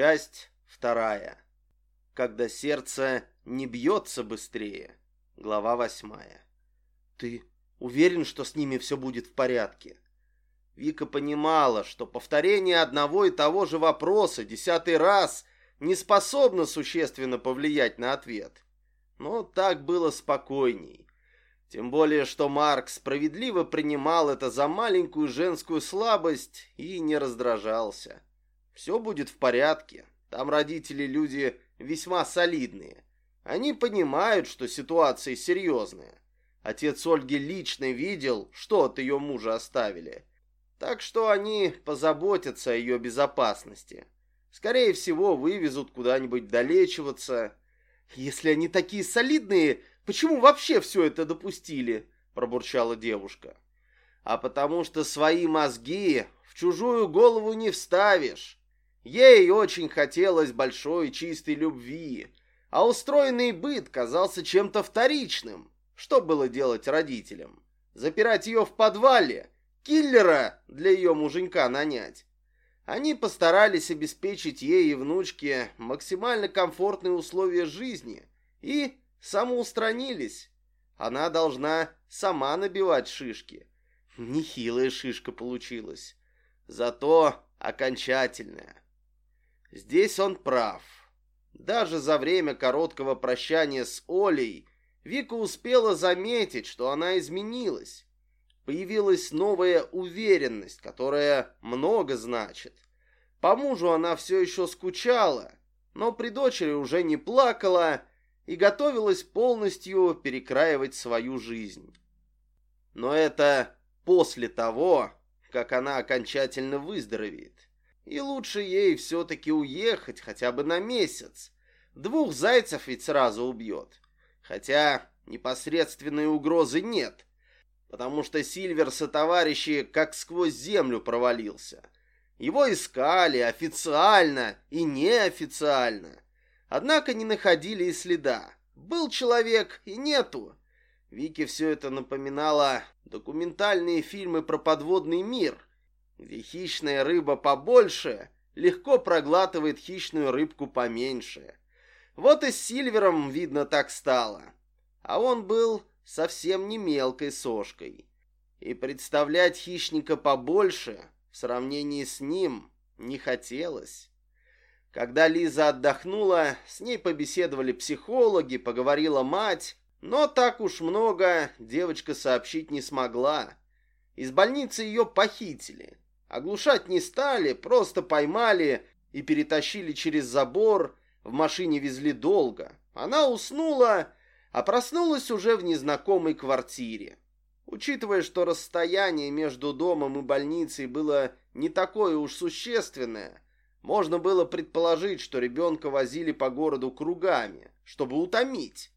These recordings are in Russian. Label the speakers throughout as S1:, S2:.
S1: Часть вторая. Когда сердце не бьется быстрее. Глава восьмая. Ты уверен, что с ними все будет в порядке? Вика понимала, что повторение одного и того же вопроса десятый раз не способно существенно повлиять на ответ. Но так было спокойней. Тем более, что Марк справедливо принимал это за маленькую женскую слабость и не раздражался. Все будет в порядке. Там родители люди весьма солидные. Они понимают, что ситуация серьезная. Отец Ольги лично видел, что от ее мужа оставили. Так что они позаботятся о ее безопасности. Скорее всего, вывезут куда-нибудь долечиваться. Если они такие солидные, Почему вообще все это допустили?» – пробурчала девушка. «А потому что свои мозги в чужую голову не вставишь. Ей очень хотелось большой чистой любви, а устроенный быт казался чем-то вторичным. Что было делать родителям? Запирать ее в подвале? Киллера для ее муженька нанять? Они постарались обеспечить ей и внучке максимально комфортные условия жизни и самоустранились. Она должна сама набивать шишки. Нехилая шишка получилась. Зато окончательная. Здесь он прав. Даже за время короткого прощания с Олей Вика успела заметить, что она изменилась. Появилась новая уверенность, которая много значит. По мужу она все еще скучала, но при дочери уже не плакала и готовилась полностью перекраивать свою жизнь. Но это после того, как она окончательно выздоровеет. И лучше ей все-таки уехать хотя бы на месяц. Двух зайцев ведь сразу убьет. Хотя непосредственной угрозы нет, потому что Сильвер со товарищи как сквозь землю провалился. Его искали официально и неофициально. Однако не находили и следа. Был человек и нету. Вике все это напоминало документальные фильмы про подводный мир, где хищная рыба побольше легко проглатывает хищную рыбку поменьше. Вот и с Сильвером, видно, так стало. А он был совсем не мелкой сошкой. И представлять хищника побольше в сравнении с ним не хотелось. Когда Лиза отдохнула, с ней побеседовали психологи, поговорила мать, но так уж много девочка сообщить не смогла. Из больницы ее похитили. Оглушать не стали, просто поймали и перетащили через забор, в машине везли долго. Она уснула, а проснулась уже в незнакомой квартире. Учитывая, что расстояние между домом и больницей было не такое уж существенное, можно было предположить, что ребенка возили по городу кругами, чтобы утомить.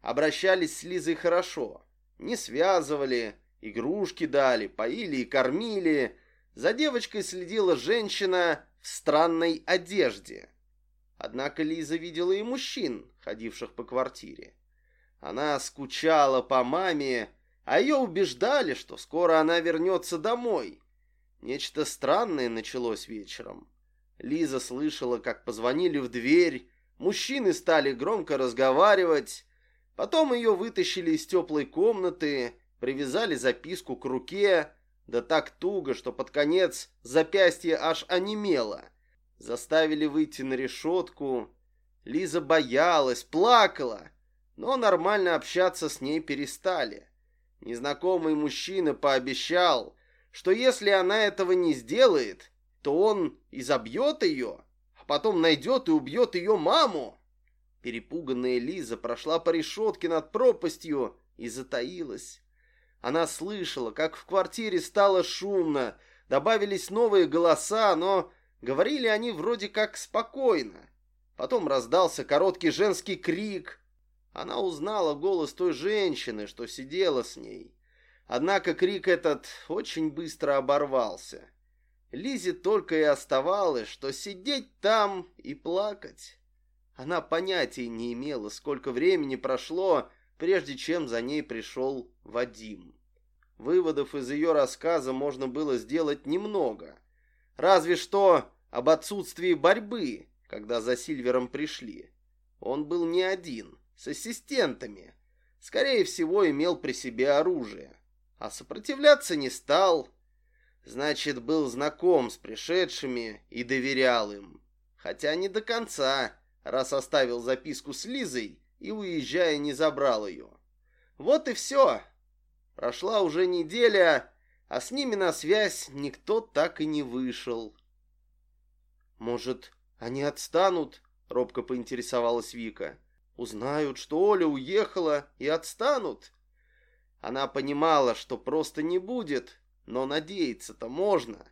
S1: Обращались с Лизой хорошо. Не связывали, игрушки дали, поили и кормили. За девочкой следила женщина в странной одежде. Однако Лиза видела и мужчин, ходивших по квартире. Она скучала по маме, а ее убеждали, что скоро она вернется домой. Нечто странное началось вечером. Лиза слышала, как позвонили в дверь, мужчины стали громко разговаривать. Потом ее вытащили из теплой комнаты, привязали записку к руке, да так туго, что под конец запястье аж онемело. Заставили выйти на решетку. Лиза боялась, плакала, но нормально общаться с ней перестали. Незнакомый мужчина пообещал, что если она этого не сделает, то он изобьет ее, а потом найдет и убьет ее маму. Перепуганная Лиза прошла по решетке над пропастью и затаилась. Она слышала, как в квартире стало шумно, добавились новые голоса, но говорили они вроде как спокойно. Потом раздался короткий женский крик. Она узнала голос той женщины, что сидела с ней. Однако крик этот очень быстро оборвался. Лизе только и оставалось, что сидеть там и плакать. Она понятия не имела, сколько времени прошло, прежде чем за ней пришел Вадим. Выводов из ее рассказа можно было сделать немного. Разве что об отсутствии борьбы, когда за Сильвером пришли. Он был не один, с ассистентами. Скорее всего, имел при себе оружие. А сопротивляться не стал. Значит, был знаком с пришедшими и доверял им. Хотя не до конца, раз оставил записку с Лизой и, уезжая, не забрал ее. Вот и все. Прошла уже неделя, а с ними на связь никто так и не вышел. «Может, они отстанут?» — робко поинтересовалась Вика. «Узнают, что Оля уехала, и отстанут». Она понимала, что просто не будет, но надеяться-то можно.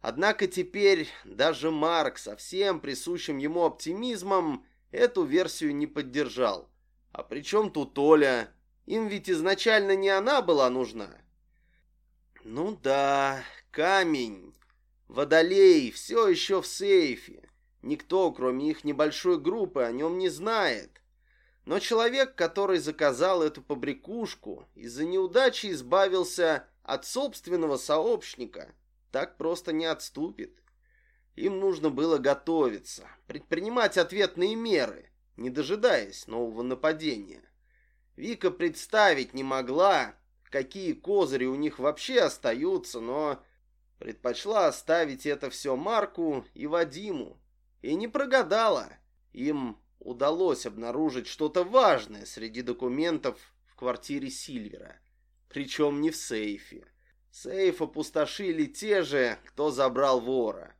S1: Однако теперь даже Марк со всем присущим ему оптимизмом эту версию не поддержал. А при чем тут Оля? Им ведь изначально не она была нужна. Ну да, камень. Водолей все еще в сейфе. Никто, кроме их небольшой группы, о нем не знает. Но человек, который заказал эту побрякушку, из-за неудачи избавился от собственного сообщника, так просто не отступит. Им нужно было готовиться, предпринимать ответные меры, не дожидаясь нового нападения. Вика представить не могла, какие козыри у них вообще остаются, но предпочла оставить это все Марку и Вадиму. И не прогадала. Им удалось обнаружить что-то важное среди документов в квартире Сильвера. Причем не в сейфе. Сейф опустошили те же, кто забрал вора.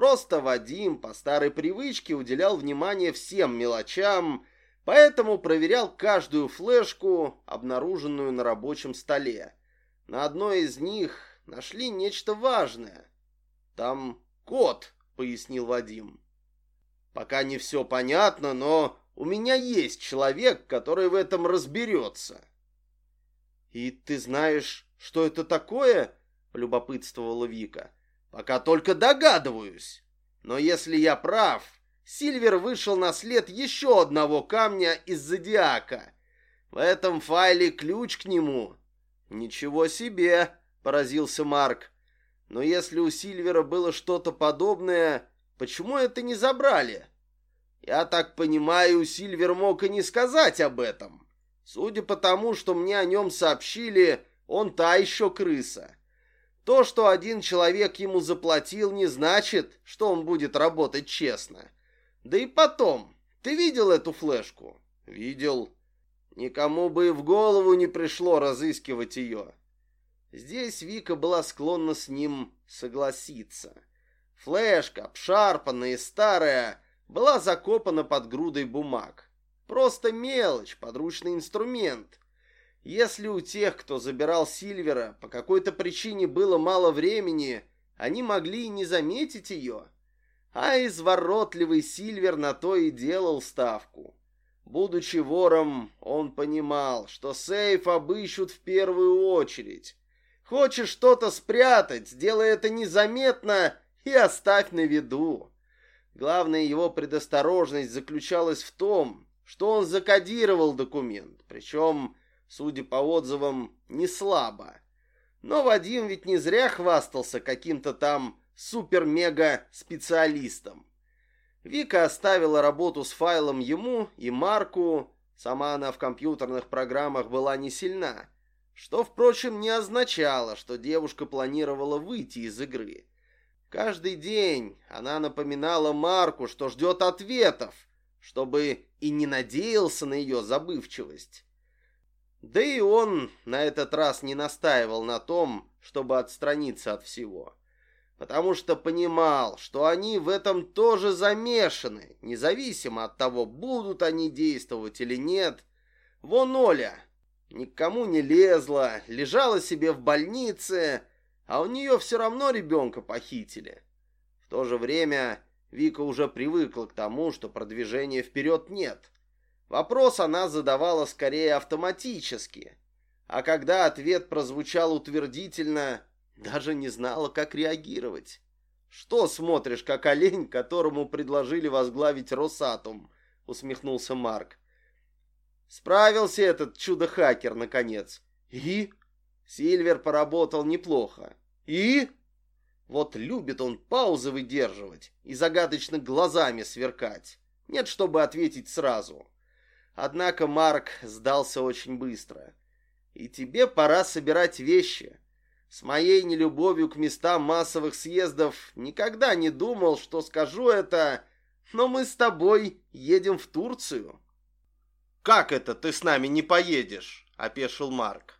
S1: Просто Вадим по старой привычке уделял внимание всем мелочам, Поэтому проверял каждую флешку, обнаруженную на рабочем столе. На одной из них нашли нечто важное. «Там код», — пояснил Вадим. «Пока не все понятно, но у меня есть человек, который в этом разберется». «И ты знаешь, что это такое?» — полюбопытствовала Вика. «Пока только догадываюсь. Но если я прав, Сильвер вышел на след еще одного камня из зодиака. В этом файле ключ к нему. Ничего себе, поразился Марк. Но если у Сильвера было что-то подобное, почему это не забрали? Я так понимаю, Сильвер мог и не сказать об этом. Судя по тому, что мне о нем сообщили, он та еще крыса. То, что один человек ему заплатил, не значит, что он будет работать честно. Да и потом, ты видел эту флешку? Видел. Никому бы и в голову не пришло разыскивать ее. Здесь Вика была склонна с ним согласиться. Флешка, обшарпанная и старая, была закопана под грудой бумаг. Просто мелочь, подручный инструмент. Если у тех, кто забирал Сильвера, по какой-то причине было мало времени, они могли и не заметить ее. А изворотливый Сильвер на то и делал ставку. Будучи вором, он понимал, что сейф обыщут в первую очередь. Хочешь что-то спрятать, сделай это незаметно и оставь на виду. Главная его предосторожность заключалась в том, что он закодировал документ, причем, судя по отзывам, не слабо. Но Вадим ведь не зря хвастался каким-то там супер-мега-специалистом. Вика оставила работу с файлом ему и Марку, сама она в компьютерных программах была не сильна, что, впрочем, не означало, что девушка планировала выйти из игры. Каждый день она напоминала Марку, что ждет ответов, чтобы и не надеялся на ее забывчивость. Да и он на этот раз не настаивал на том, чтобы отстраниться от всего потому что понимал, что они в этом тоже замешаны, независимо от того, будут они действовать или нет. Вон Оля никому не лезла, лежала себе в больнице, а у нее все равно ребенка похитили. В то же время Вика уже привыкла к тому, что продвижения вперед нет. Вопрос она задавала скорее автоматически, а когда ответ прозвучал утвердительно – даже не знала, как реагировать. «Что смотришь, как олень, которому предложили возглавить Росатом?» — усмехнулся Марк. Справился этот чудо-хакер, наконец. «И?» Сильвер поработал неплохо. «И?» Вот любит он паузы выдерживать и загадочно глазами сверкать. Нет, чтобы ответить сразу. Однако Марк сдался очень быстро. И тебе пора собирать вещи. С моей нелюбовью к местам массовых съездов никогда не думал, что скажу это, но мы с тобой едем в Турцию. «Как это ты с нами не поедешь?» – опешил Марк.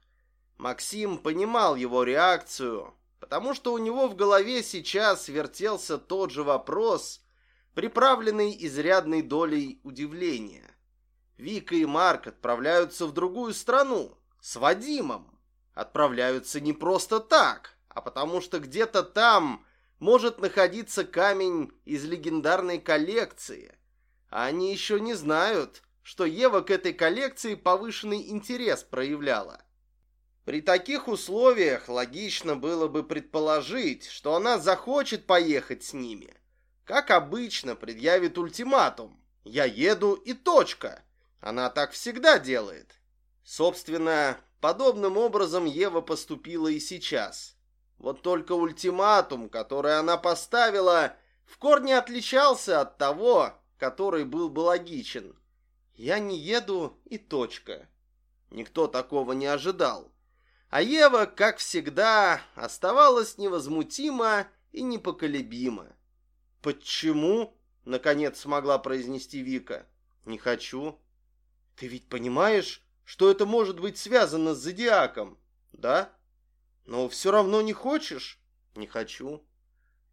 S1: Максим понимал его реакцию, потому что у него в голове сейчас вертелся тот же вопрос, приправленный изрядной долей удивления. Вика и Марк отправляются в другую страну, с Вадимом. Отправляются не просто так, а потому что где-то там может находиться камень из легендарной коллекции. А они еще не знают, что Ева к этой коллекции повышенный интерес проявляла. При таких условиях логично было бы предположить, что она захочет поехать с ними. Как обычно, предъявит ультиматум. «Я еду и точка». Она так всегда делает. Собственно, подобным образом Ева поступила и сейчас. Вот только ультиматум, который она поставила, в корне отличался от того, который был бы логичен. «Я не еду и точка». Никто такого не ожидал. А Ева, как всегда, оставалась невозмутима и непоколебима. «Почему?» — наконец смогла произнести Вика. «Не хочу». «Ты ведь понимаешь, что это может быть связано с зодиаком?» «Да?» «Но все равно не хочешь?» «Не хочу».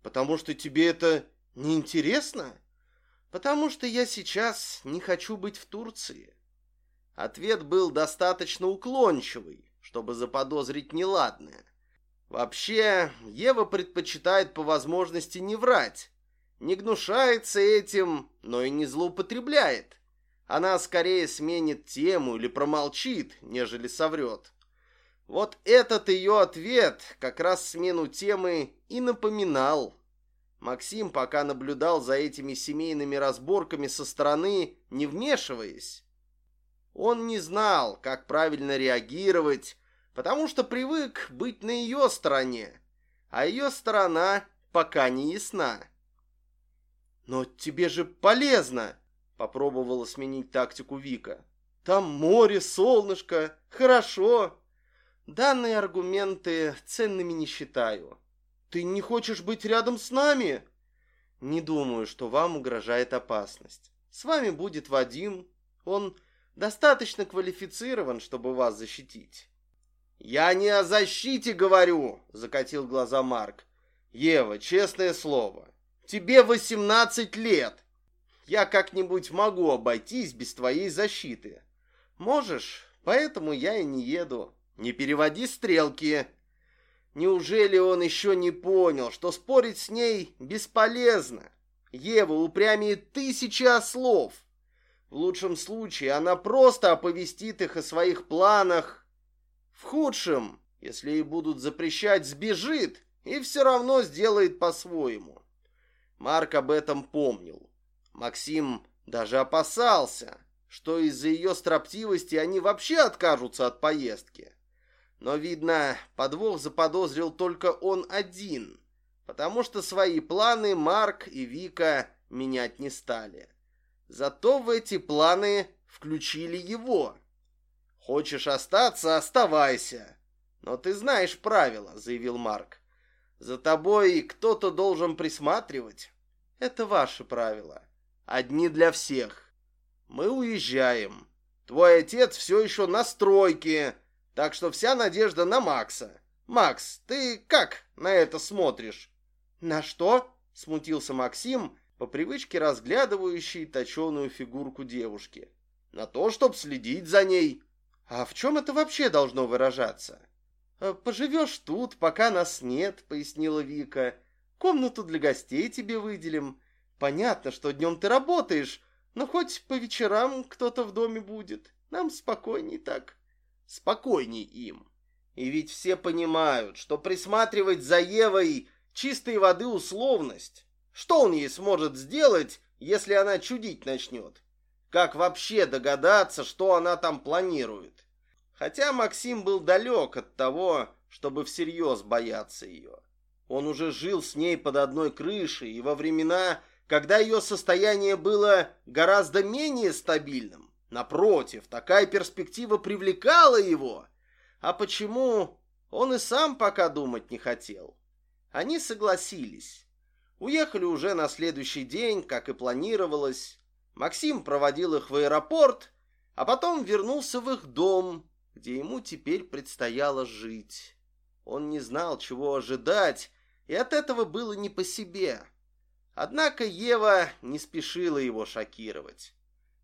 S1: «Потому что тебе это не интересно?» «Потому что я сейчас не хочу быть в Турции». Ответ был достаточно уклончивый, чтобы заподозрить неладное. Вообще, Ева предпочитает по возможности не врать. Не гнушается этим, но и не злоупотребляет. Она скорее сменит тему или промолчит, нежели соврет. Вот этот ее ответ как раз смену темы и напоминал. Максим пока наблюдал за этими семейными разборками со стороны, не вмешиваясь. Он не знал, как правильно реагировать, потому что привык быть на ее стороне, а ее сторона пока не ясна. «Но тебе же полезно!» — попробовала сменить тактику Вика. «Там море, солнышко, хорошо!» «Данные аргументы ценными не считаю. Ты не хочешь быть рядом с нами?» «Не думаю, что вам угрожает опасность. С вами будет Вадим. Он достаточно квалифицирован, чтобы вас защитить. «Я не о защите говорю», — закатил глаза Марк. «Ева, честное слово, тебе 18 лет. Я как-нибудь могу обойтись без твоей защиты. Можешь, поэтому я и не еду. Не переводи стрелки». Неужели он еще не понял, что спорить с ней бесполезно? Ева упрямее тысячи ослов. В лучшем случае она просто оповестит их о своих планах. В худшем, если ей будут запрещать, сбежит и все равно сделает по-своему. Марк об этом помнил. Максим даже опасался, что из-за ее строптивости они вообще откажутся от поездки. Но, видно, подвох заподозрил только он один, потому что свои планы Марк и Вика менять не стали. Зато в эти планы включили его. Хочешь остаться – оставайся. Но ты знаешь правила, заявил Марк. За тобой кто-то должен присматривать. Это ваши правила. Одни для всех. Мы уезжаем. Твой отец все еще на стройке, так что вся надежда на Макса. Макс, ты как на это смотришь? На что? Смутился Максим, по привычке разглядывающий точеную фигурку девушки. На то, чтобы следить за ней. А в чем это вообще должно выражаться? «Э, «Поживешь тут, пока нас нет», — пояснила Вика. «Комнату для гостей тебе выделим. Понятно, что днем ты работаешь, но хоть по вечерам кто-то в доме будет. Нам спокойней так». «Спокойней им. И ведь все понимают, что присматривать за Евой чистой воды условность. Что он ей сможет сделать, если она чудить начнет? Как вообще догадаться, что она там планирует? Хотя Максим был далек от того, чтобы всерьез бояться ее. Он уже жил с ней под одной крышей и во времена, когда ее состояние было гораздо менее стабильным. Напротив, такая перспектива привлекала его. А почему, он и сам пока думать не хотел. Они согласились. Уехали уже на следующий день, как и планировалось. Максим проводил их в аэропорт, а потом вернулся в их дом, где ему теперь предстояло жить. Он не знал, чего ожидать, и от этого было не по себе. Однако Ева не спешила его шокировать.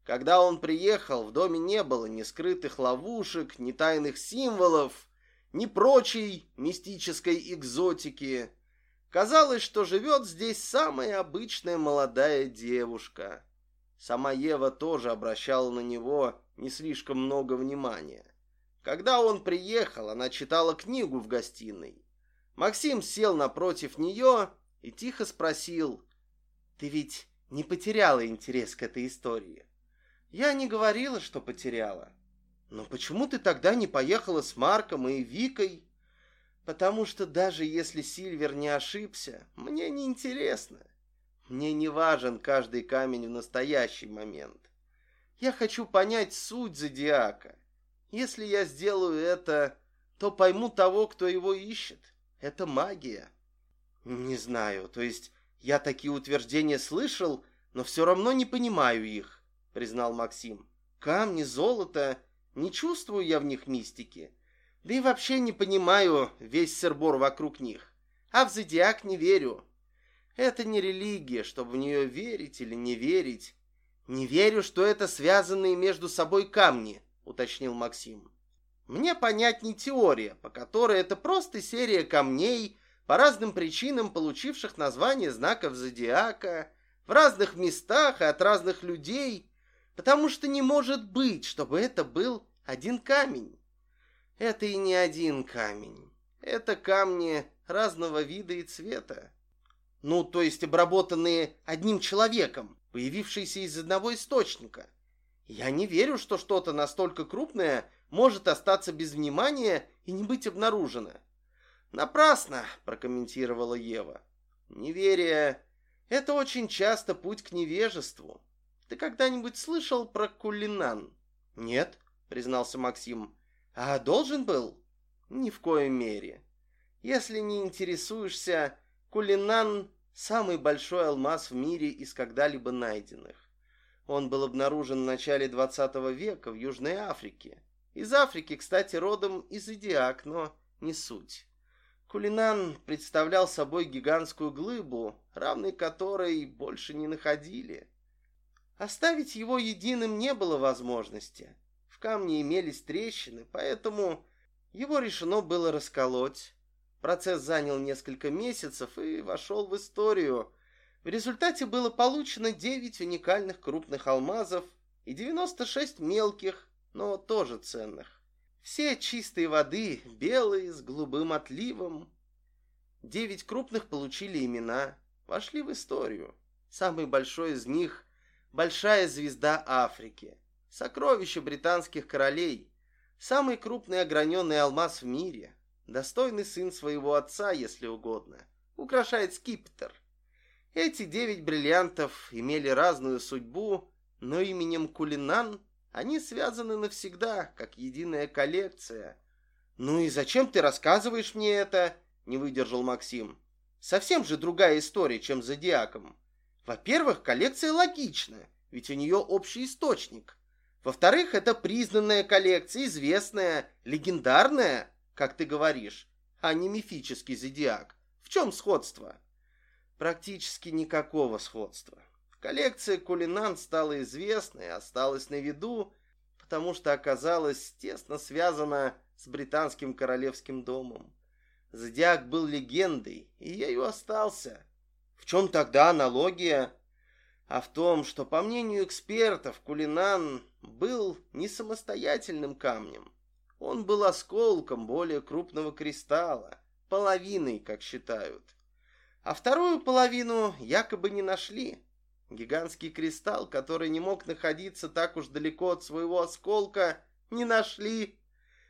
S1: Когда он приехал, в доме не было ни скрытых ловушек, ни тайных символов, ни прочей мистической экзотики. Казалось, что живет здесь самая обычная молодая девушка. Сама Ева тоже обращала на него не слишком много внимания. Когда он приехал, она читала книгу в гостиной. Максим сел напротив нее и тихо спросил, «Ты ведь не потеряла интерес к этой истории?» «Я не говорила, что потеряла». «Но почему ты тогда не поехала с Марком и Викой?» Потому что даже если Сильвер не ошибся, мне не интересно. Мне не важен каждый камень в настоящий момент. Я хочу понять суть зодиака. Если я сделаю это, то пойму того, кто его ищет. Это магия. Не знаю, то есть я такие утверждения слышал, но все равно не понимаю их, признал Максим. Камни, золото, не чувствую я в них мистики. Да и вообще не понимаю весь сербор вокруг них. А в зодиак не верю. Это не религия, чтобы в нее верить или не верить. Не верю, что это связанные между собой камни, уточнил Максим. Мне понятней теория, по которой это просто серия камней, по разным причинам получивших название знаков зодиака, в разных местах и от разных людей, потому что не может быть, чтобы это был один камень. Это и не один камень. Это камни разного вида и цвета. Ну, то есть обработанные одним человеком, появившиеся из одного источника. Я не верю, что что-то настолько крупное может остаться без внимания и не быть обнаружено. Напрасно, прокомментировала Ева. Неверие — это очень часто путь к невежеству. Ты когда-нибудь слышал про кулинан? Нет, признался Максим. А должен был? Ни в коем мере. Если не интересуешься, Кулинан – самый большой алмаз в мире из когда-либо найденных. Он был обнаружен в начале 20 века в Южной Африке. Из Африки, кстати, родом и зодиак, но не суть. Кулинан представлял собой гигантскую глыбу, равной которой больше не находили. Оставить его единым не было возможности камне имелись трещины, поэтому его решено было расколоть. Процесс занял несколько месяцев и вошел в историю. В результате было получено 9 уникальных крупных алмазов и 96 мелких, но тоже ценных. Все чистой воды, белые, с голубым отливом. Девять крупных получили имена, вошли в историю. Самый большой из них – Большая звезда Африки – Сокровище британских королей. Самый крупный ограненный алмаз в мире. Достойный сын своего отца, если угодно. Украшает скипетр. Эти девять бриллиантов имели разную судьбу, но именем Кулинан они связаны навсегда, как единая коллекция. «Ну и зачем ты рассказываешь мне это?» — не выдержал Максим. «Совсем же другая история, чем с Зодиаком. Во-первых, коллекция логична, ведь у нее общий источник. Во-вторых, это признанная коллекция, известная, легендарная, как ты говоришь, а не мифический зодиак. В чем сходство? Практически никакого сходства. Коллекция Кулинан стала известной, осталась на виду, потому что оказалась тесно связана с британским королевским домом. Зодиак был легендой, и ею остался. В чем тогда аналогия? А в том, что, по мнению экспертов, Кулинан был не самостоятельным камнем. Он был осколком более крупного кристалла, половиной, как считают. А вторую половину якобы не нашли. Гигантский кристалл, который не мог находиться так уж далеко от своего осколка, не нашли.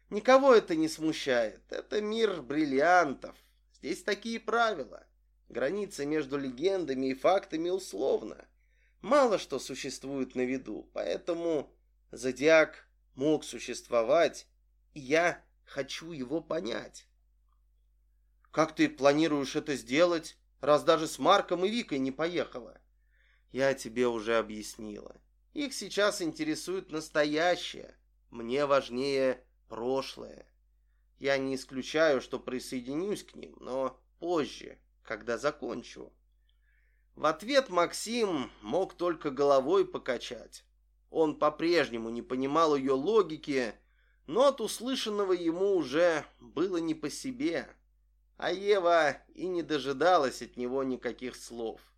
S1: Никого это не смущает. Это мир бриллиантов. Здесь такие правила. Граница между легендами и фактами условна. Мало что существует на виду, поэтому зодиак мог существовать, и я хочу его понять. Как ты планируешь это сделать, раз даже с Марком и Викой не поехала? Я тебе уже объяснила. Их сейчас интересует настоящее. Мне важнее прошлое. Я не исключаю, что присоединюсь к ним, но позже, когда закончу. В ответ Максим мог только головой покачать. Он по-прежнему не понимал ее логики, но от услышанного ему уже было не по себе. А Ева и не дожидалась от него никаких слов.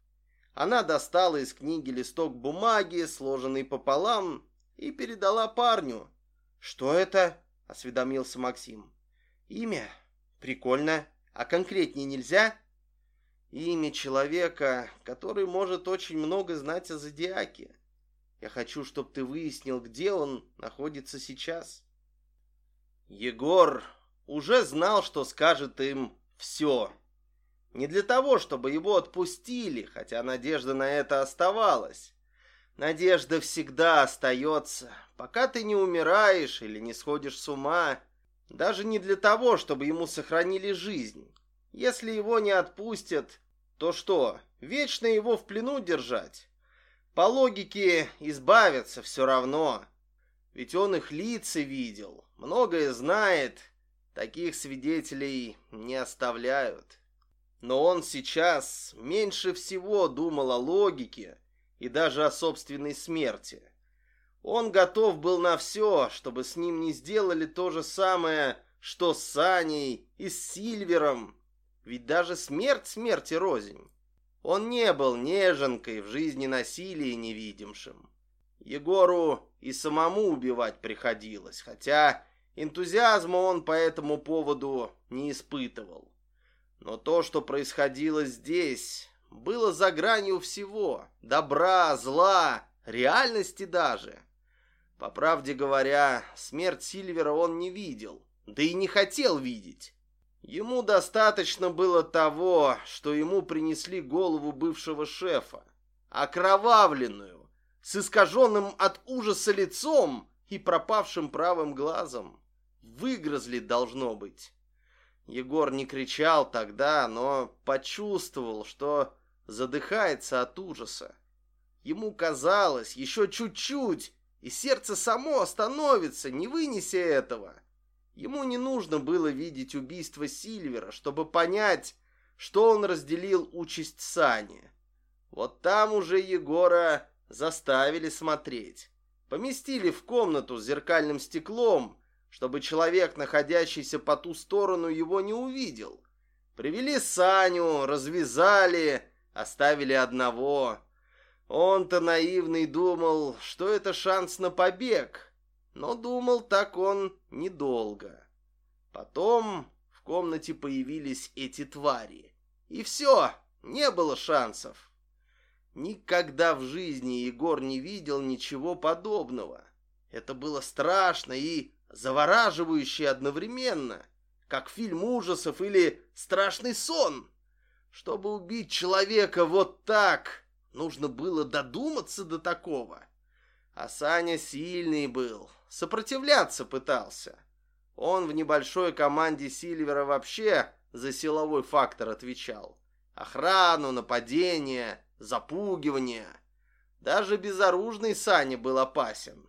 S1: Она достала из книги листок бумаги, сложенный пополам, и передала парню. «Что это?» — осведомился Максим. «Имя? Прикольно. А конкретнее нельзя?» «Имя человека, который может очень много знать о Зодиаке. Я хочу, чтобы ты выяснил, где он находится сейчас». Егор уже знал, что скажет им все. Не для того, чтобы его отпустили, хотя надежда на это оставалась. Надежда всегда остается, пока ты не умираешь или не сходишь с ума. Даже не для того, чтобы ему сохранили жизнь. Если его не отпустят, то что, вечно его в плену держать? По логике избавятся все равно. Ведь он их лица видел, многое знает, таких свидетелей не оставляют. Но он сейчас меньше всего думал о логике и даже о собственной смерти. Он готов был на все, чтобы с ним не сделали то же самое, что с Саней и с Сильвером. Ведь даже смерть смерти рознь. Он не был неженкой в жизни насилия невидимшим. Егору и самому убивать приходилось, хотя энтузиазма он по этому поводу не испытывал. Но то, что происходило здесь, было за гранью всего. Добра, зла, реальности даже. По правде говоря, смерть Сильвера он не видел, да и не хотел видеть. Ему достаточно было того, что ему принесли голову бывшего шефа, окровавленную, с искаженным от ужаса лицом и пропавшим правым глазом. Выгрызли, должно быть. Егор не кричал тогда, но почувствовал, что задыхается от ужаса. Ему казалось, еще чуть-чуть, и сердце само остановится, не вынеся этого. Ему не нужно было видеть убийство Сильвера, чтобы понять, что он разделил участь Сани. Вот там уже Егора заставили смотреть. Поместили в комнату с зеркальным стеклом, чтобы человек, находящийся по ту сторону, его не увидел. Привели Саню, развязали, оставили одного. Он-то наивный думал, что это шанс на побег, но думал так он недолго. Потом в комнате появились эти твари. И все, не было шансов. Никогда в жизни Егор не видел ничего подобного. Это было страшно и завораживающе одновременно, как фильм ужасов или страшный сон. Чтобы убить человека вот так, нужно было додуматься до такого. А Саня сильный был, сопротивляться пытался. Он в небольшой команде Сильвера вообще за силовой фактор отвечал. Охрану, нападение, запугивание. Даже безоружный Саня был опасен.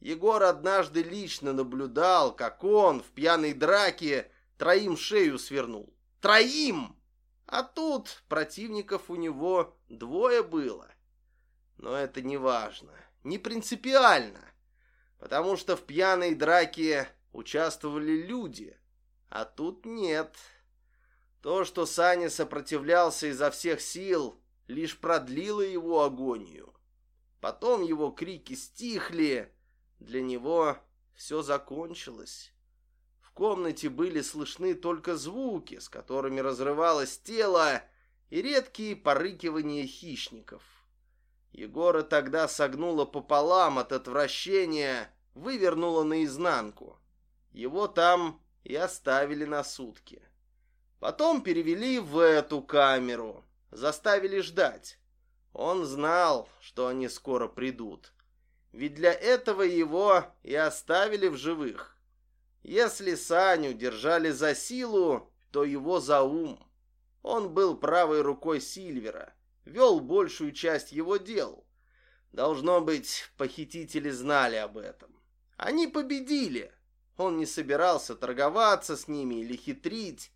S1: Егор однажды лично наблюдал, как он в пьяной драке троим шею свернул. Троим! А тут противников у него двое было. Но это не важно, не принципиально, потому что в пьяной драке участвовали люди, а тут нет. То, что Саня сопротивлялся изо всех сил, лишь продлило его агонию. Потом его крики стихли, для него все закончилось. В комнате были слышны только звуки, с которыми разрывалось тело, и редкие порыкивания хищников. Егора тогда согнуло пополам от отвращения, вывернуло наизнанку. Его там и оставили на сутки. Потом перевели в эту камеру, заставили ждать. Он знал, что они скоро придут. Ведь для этого его и оставили в живых. Если Саню держали за силу, то его за ум. Он был правой рукой Сильвера, вел большую часть его дел. Должно быть, похитители знали об этом. Они победили. Он не собирался торговаться с ними или хитрить.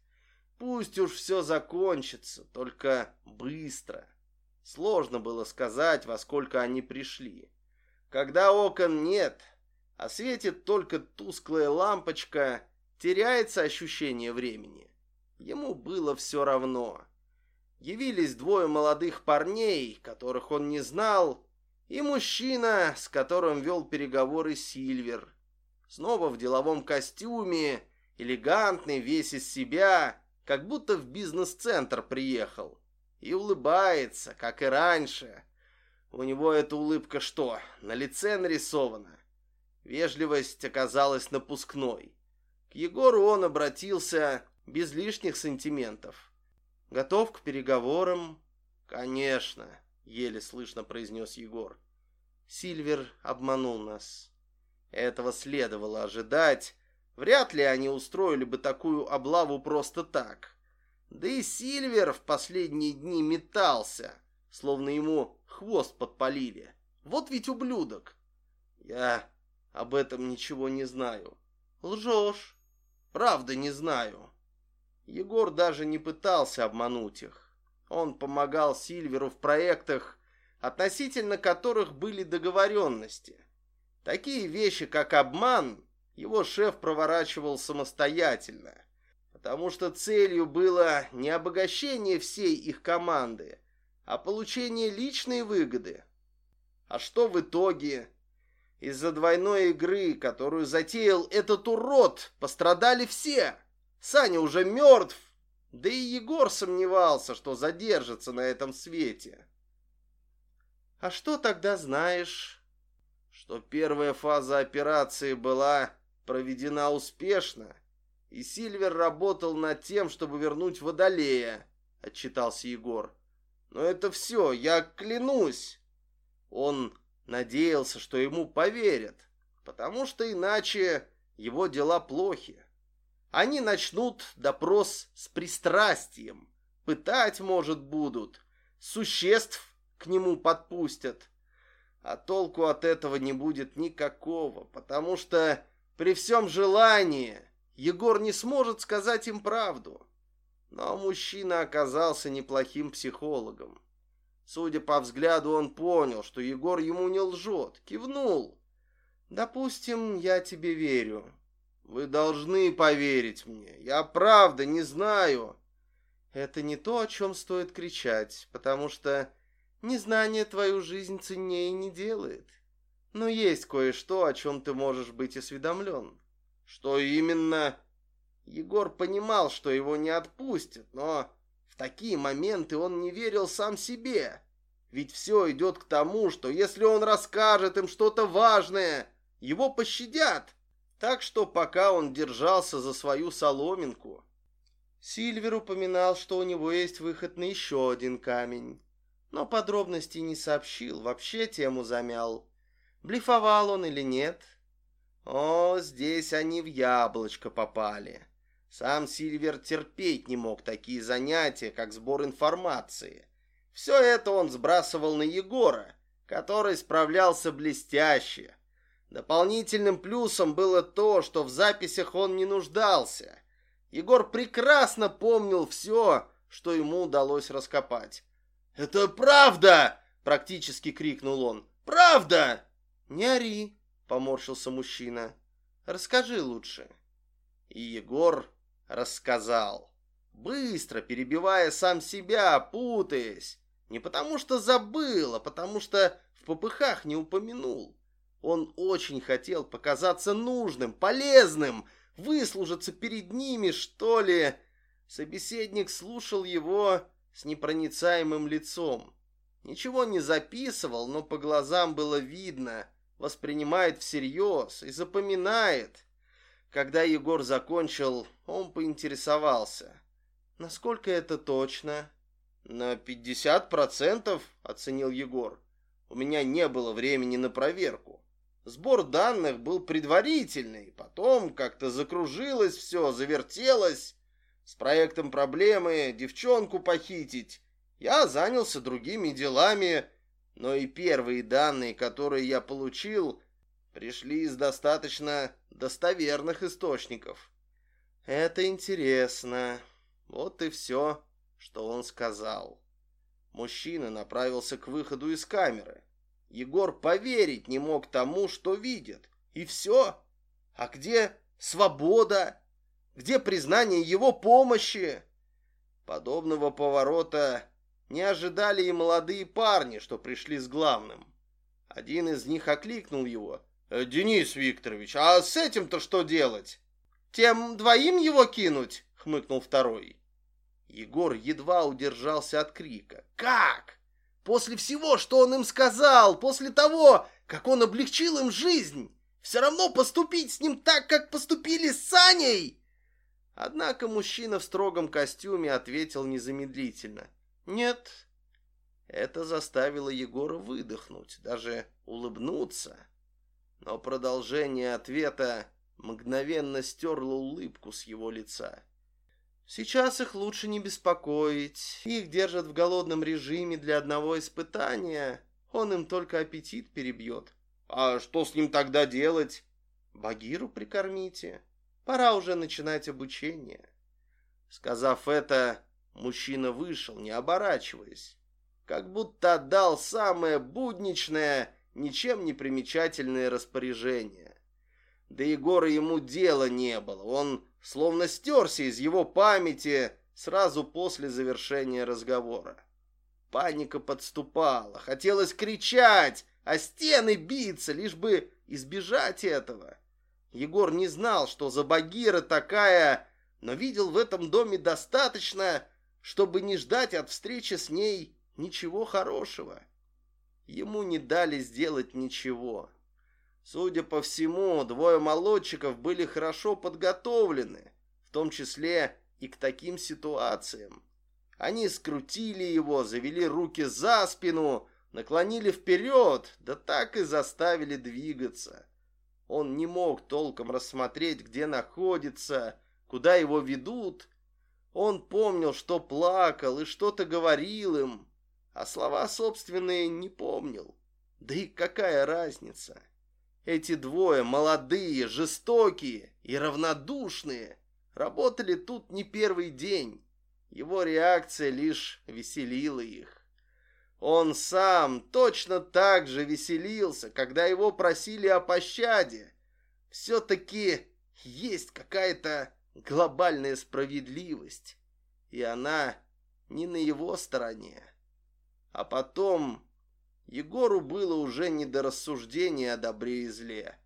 S1: Пусть уж все закончится, только быстро. Сложно было сказать, во сколько они пришли. Когда окон нет, а светит только тусклая лампочка, теряется ощущение времени. Ему было все равно. Явились двое молодых парней, которых он не знал, и мужчина, с которым вел переговоры Сильвер. Снова в деловом костюме, элегантный, весь из себя, как будто в бизнес-центр приехал. И улыбается, как и раньше. У него эта улыбка что, на лице нарисована? Вежливость оказалась напускной. К Егору он обратился без лишних сантиментов. «Готов к переговорам?» «Конечно», — еле слышно произнес Егор. Сильвер обманул нас. Этого следовало ожидать. Вряд ли они устроили бы такую облаву просто так. Да и Сильвер в последние дни метался, словно ему хвост подпалили. Вот ведь ублюдок. Я об этом ничего не знаю. Лжешь. Правда не знаю. Егор даже не пытался обмануть их. Он помогал Сильверу в проектах, относительно которых были договоренности. Такие вещи, как обман, его шеф проворачивал самостоятельно, потому что целью было не обогащение всей их команды, а получение личной выгоды. А что в итоге? Из-за двойной игры, которую затеял этот урод, пострадали все. Саня уже мертв, да и Егор сомневался, что задержится на этом свете. А что тогда знаешь? Что первая фаза операции была проведена успешно, и Сильвер работал над тем, чтобы вернуть Водолея, отчитался Егор. Но это все, я клянусь. Он надеялся, что ему поверят, потому что иначе его дела плохи. Они начнут допрос с пристрастием, пытать, может, будут, существ к нему подпустят. А толку от этого не будет никакого, потому что при всем желании Егор не сможет сказать им правду. Но мужчина оказался неплохим психологом. Судя по взгляду, он понял, что Егор ему не лжет, кивнул. «Допустим, я тебе верю. Вы должны поверить мне. Я правда не знаю». «Это не то, о чем стоит кричать, потому что Незнание твою жизнь ценнее не делает. Но есть кое-что, о чем ты можешь быть осведомлен. Что именно? Егор понимал, что его не отпустят, но в такие моменты он не верил сам себе. Ведь все идет к тому, что если он расскажет им что-то важное, его пощадят. Так что пока он держался за свою соломинку. Сильвер упоминал, что у него есть выход на еще один камень но подробностей не сообщил, вообще тему замял. Блефовал он или нет? О, здесь они в яблочко попали. Сам Сильвер терпеть не мог такие занятия, как сбор информации. Все это он сбрасывал на Егора, который справлялся блестяще. Дополнительным плюсом было то, что в записях он не нуждался. Егор прекрасно помнил все, что ему удалось раскопать. «Это правда!» — практически крикнул он. «Правда!» «Не ори!» — поморщился мужчина. «Расскажи лучше». И Егор рассказал. Быстро, перебивая сам себя, путаясь. Не потому что забыл, а потому что в попыхах не упомянул. Он очень хотел показаться нужным, полезным, выслужиться перед ними, что ли. Собеседник слушал его с непроницаемым лицом. Ничего не записывал, но по глазам было видно, воспринимает всерьез и запоминает. Когда Егор закончил, он поинтересовался. Насколько это точно? На 50% оценил Егор. У меня не было времени на проверку. Сбор данных был предварительный, потом как-то закружилось все, завертелось. С проектом проблемы девчонку похитить. Я занялся другими делами, но и первые данные, которые я получил, пришли из достаточно достоверных источников. Это интересно. Вот и все, что он сказал. Мужчина направился к выходу из камеры. Егор поверить не мог тому, что видит. И все. А где свобода? Где признание его помощи? Подобного поворота не ожидали и молодые парни, что пришли с главным. Один из них окликнул его. «Э, «Денис Викторович, а с этим-то что делать?» «Тем двоим его кинуть?» — хмыкнул второй. Егор едва удержался от крика. «Как? После всего, что он им сказал, после того, как он облегчил им жизнь, все равно поступить с ним так, как поступили с Саней?» Однако мужчина в строгом костюме ответил незамедлительно. «Нет». Это заставило Егора выдохнуть, даже улыбнуться. Но продолжение ответа мгновенно стерло улыбку с его лица. Сейчас их лучше не беспокоить. Их держат в голодном режиме для одного испытания. Он им только аппетит перебьет. А что с ним тогда делать? Багиру прикормите. Пора уже начинать обучение. Сказав это, мужчина вышел, не оборачиваясь. Как будто отдал самое будничное, ничем не примечательное распоряжение. Да Егора ему дела не было. Он словно стерся из его памяти сразу после завершения разговора. Паника подступала, хотелось кричать, а стены биться, лишь бы избежать этого. Егор не знал, что за Багира такая, но видел в этом доме достаточно, чтобы не ждать от встречи с ней ничего хорошего. Ему не дали сделать ничего. Судя по всему, двое молодчиков были хорошо подготовлены, в том числе и к таким ситуациям. Они скрутили его, завели руки за спину, наклонили вперед, да так и заставили двигаться. Он не мог толком рассмотреть, где находится, куда его ведут. Он помнил, что плакал и что-то говорил им, а слова собственные не помнил. Да и какая разница? Эти двое, молодые, жестокие и равнодушные, работали тут не первый день. Его реакция лишь веселила их. Он сам точно так же веселился, когда его просили о пощаде. Все-таки есть какая-то глобальная справедливость, и она не на его стороне. А потом Егору было уже не до рассуждения о добре и зле,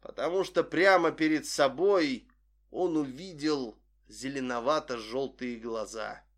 S1: потому что прямо перед собой он увидел зеленовато-желтые глаза –